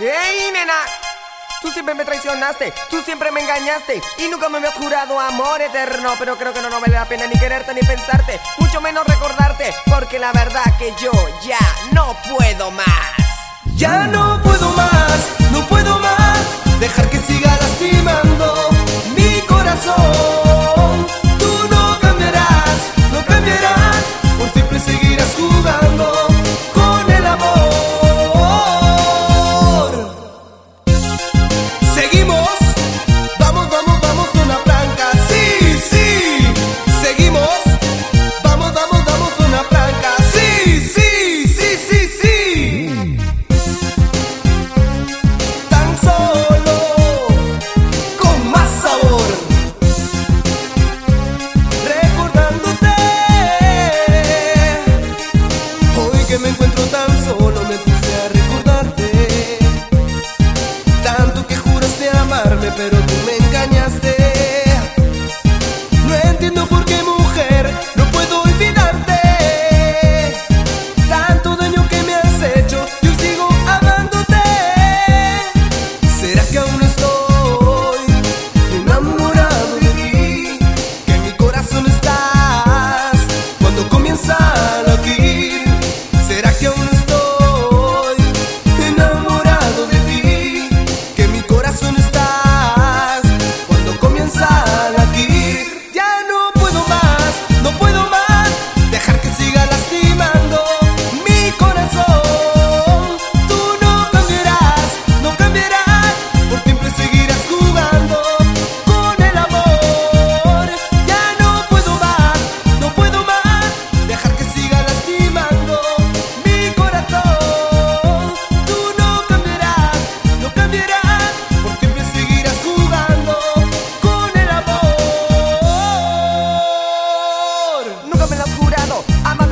¡Ey, nena! Tú siempre me traicionaste, tú siempre me engañaste y nunca me habías jurado amor eterno. Pero creo que no, no vale la pena ni quererte ni pensarte, mucho menos recordarte, porque la verdad que yo ya no puedo más. Ya no puedo más.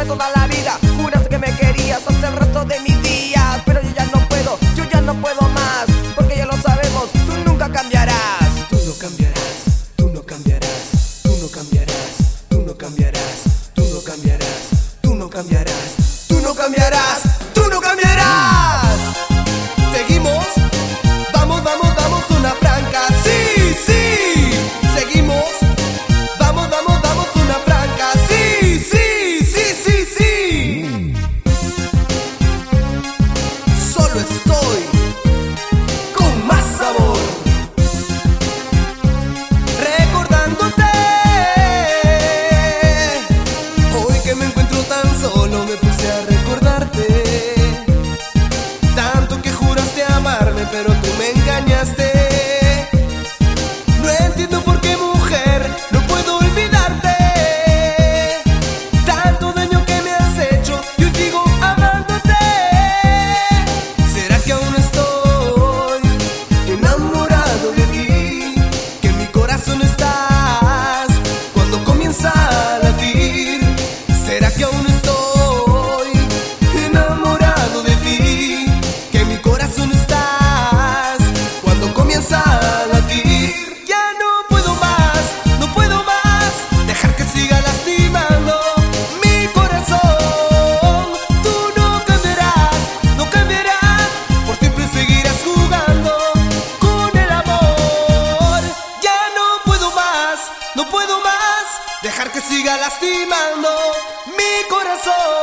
toda la vida. Juraste que me querías hasta el resto de mi día. que siga lastimando mi corazón.